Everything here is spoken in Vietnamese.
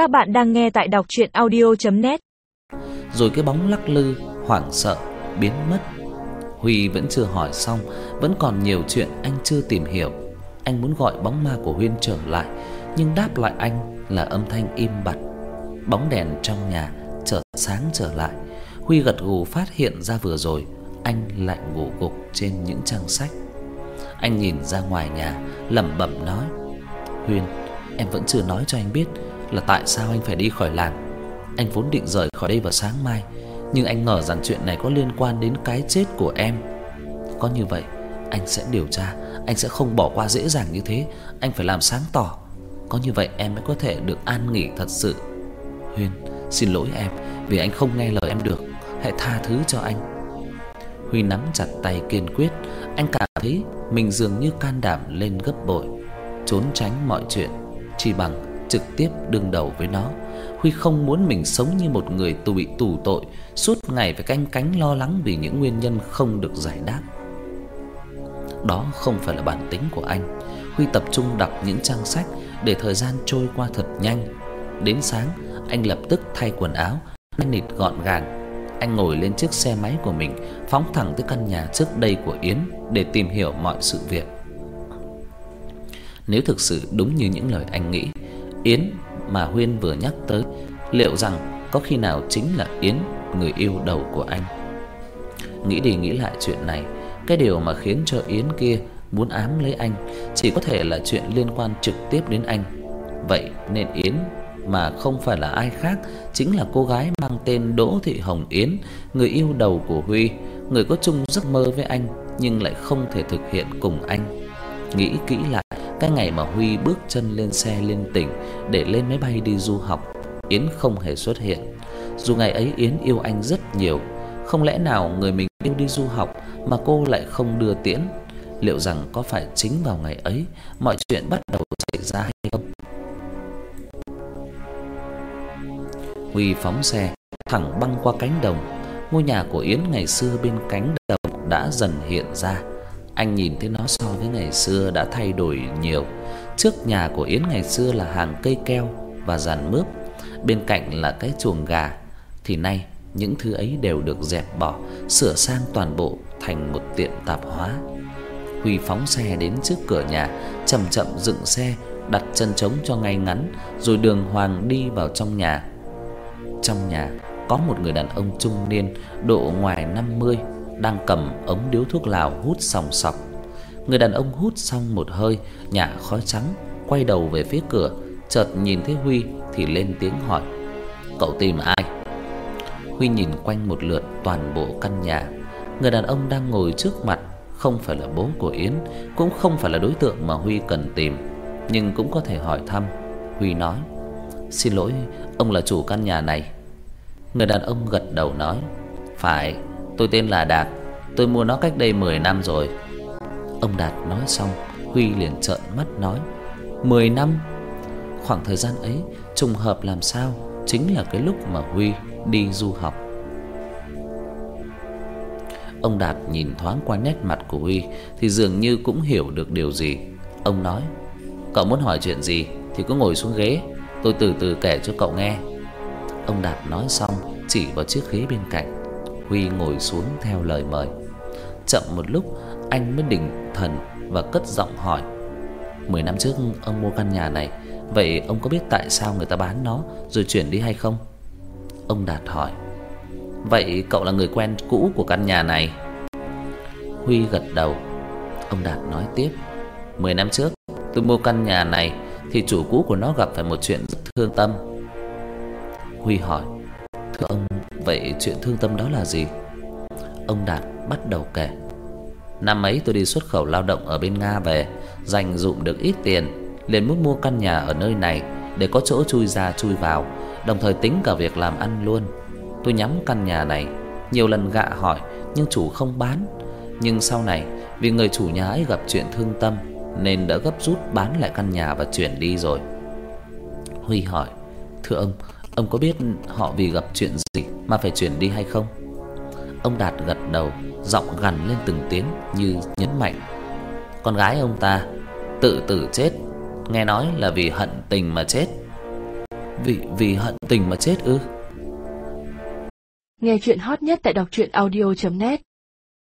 Các bạn đang nghe tại đọc chuyện audio.net Rồi cái bóng lắc lư, hoảng sợ, biến mất. Huy vẫn chưa hỏi xong Vẫn còn nhiều chuyện anh chưa tìm hiểu. Anh muốn gọi bóng ma của Huyên trở lại Nhưng đáp lại anh là âm thanh im bặt. Bóng đèn trong nhà chợt sáng trở lại. Huy gật gù phát hiện ra vừa rồi Anh lại ngủ gục trên những trang sách. Anh nhìn ra ngoài nhà lẩm bẩm nói Huyên em vẫn chưa nói cho anh biết là tại sao anh phải đi khỏi làng. Anh vốn định rời khỏi đây vào sáng mai, Nhưng anh ngờ rằng chuyện này có liên quan đến cái chết của em. Có như vậy, Anh sẽ điều tra, Anh sẽ không bỏ qua dễ dàng như thế. Anh phải làm sáng tỏ. Có như vậy em mới có thể được an nghỉ thật sự. Huyên, xin lỗi em, Vì anh không nghe lời em được. Hãy tha thứ cho anh. Huy nắm chặt tay kiên quyết. Anh cảm thấy mình dường như can đảm lên gấp bội, Trốn tránh mọi chuyện. Chỉ bằng trực tiếp đương đầu với nó. Huy không muốn mình sống như một người tù bị tù tội, Suốt ngày phải canh cánh lo lắng Vì những nguyên nhân không được giải đáp. Đó không phải là bản tính của anh. Huy tập trung đọc những trang sách Để thời gian trôi qua thật nhanh. Đến sáng, anh lập tức thay quần áo nhanh nịt gọn gàng. Anh ngồi lên chiếc xe máy của mình, Phóng thẳng tới căn nhà trước đây của Yến Để tìm hiểu mọi sự việc. Nếu thực sự đúng như những lời anh nghĩ Yến mà Huyên vừa nhắc tới Liệu rằng có khi nào chính là Yến Người yêu đầu của anh Nghĩ đi nghĩ lại chuyện này Cái điều mà khiến cho Yến kia Muốn ám lấy anh Chỉ có thể là chuyện liên quan trực tiếp đến anh Vậy nên Yến mà không phải là ai khác, chính là cô gái mang tên Đỗ Thị Hồng Yến, người yêu đầu của Huy, người có chung giấc mơ với anh nhưng lại không thể thực hiện cùng anh. Nghĩ kỹ lại, cái ngày mà Huy bước chân lên xe lên tỉnh để lên máy bay đi du học, Yến không hề xuất hiện. Dù ngày ấy Yến yêu anh rất nhiều, không lẽ nào người mình yêu đi du học mà cô lại không đưa tiễn? Liệu rằng có phải chính vào ngày ấy mọi chuyện bắt đầu xảy ra hay không? Huy phóng xe thẳng băng qua cánh đồng. Ngôi nhà của Yến ngày xưa bên cánh đồng đã dần hiện ra. Anh nhìn thấy nó so với ngày xưa đã thay đổi nhiều. Trước nhà của Yến ngày xưa là hàng cây keo và giàn mướp, bên cạnh là cái chuồng gà, thì nay những thứ ấy đều được dẹp bỏ, sửa sang toàn bộ thành một tiệm tạp hóa. Huy phóng xe đến trước cửa nhà, chậm chậm dựng xe, đặt chân trống cho ngay ngắn, rồi đường hoàng đi vào trong nhà. Trong nhà có một người đàn ông trung niên độ ngoài 50 đang cầm ống điếu thuốc lào hút sòng sọc. Người đàn ông hút xong một hơi, nhả khói trắng, quay đầu về phía cửa, chợt nhìn thấy Huy thì lên tiếng hỏi: "Cậu tìm ai?" Huy nhìn quanh một lượt toàn bộ căn nhà. Người đàn ông đang ngồi trước mặt không phải là bố của Yến, cũng không phải là đối tượng mà Huy cần tìm, nhưng cũng có thể hỏi thăm. Huy nói: "Xin lỗi, ông là chủ căn nhà này." Người đàn ông gật đầu nói: "Phải, tôi tên là Đạt, tôi mua nó cách đây 10 năm rồi." Ông Đạt nói xong, Huy liền trợn mắt nói: "10 năm?" Khoảng thời gian ấy trùng hợp làm sao chính là cái lúc mà Huy đi du học. Ông Đạt nhìn thoáng qua nét mặt của Huy thì dường như cũng hiểu được điều gì. Ông nói: "Cậu muốn hỏi chuyện gì thì cứ ngồi xuống ghế, tôi từ từ kể cho cậu nghe." Ông Đạt nói xong, chỉ vào chiếc ghế bên cạnh. Huy ngồi xuống theo lời mời. Chậm một lúc, anh mới định thần và cất giọng hỏi: "10 năm trước ông mua căn nhà này, vậy ông có biết tại sao người ta bán nó rồi chuyển đi hay không?" Ông Đạt hỏi: "Vậy cậu là người quen cũ của căn nhà này?" Huy gật đầu. Ông Đạt nói tiếp: "10 năm trước, tôi mua căn nhà này thì chủ cũ của nó gặp phải một chuyện rất thương tâm." Huy hỏi: "Thưa ông, vậy chuyện thương tâm đó là gì?" Ông Đạt bắt đầu kể: "Năm ấy tôi đi xuất khẩu lao động ở bên Nga về, dành dụm được ít tiền, liền muốn mua căn nhà ở nơi này để có chỗ chui ra chui vào, đồng thời tính cả việc làm ăn luôn. Tôi nhắm căn nhà này, nhiều lần gạ hỏi nhưng chủ không bán. Nhưng sau này, vì người chủ nhà ấy gặp chuyện thương tâm nên đã gấp rút bán lại căn nhà và chuyển đi rồi." Huy hỏi: "Thưa ông, ông có biết họ vì gặp chuyện gì mà phải chuyển đi hay không?" Ông Đạt gật đầu, giọng gằn lên từng tiếng như nhấn mạnh. Con gái ông ta tự tử chết, nghe nói là vì hận tình mà chết. Vì vì hận tình mà chết ư? Nghe chuyện hot nhất tại đọc truyện audio net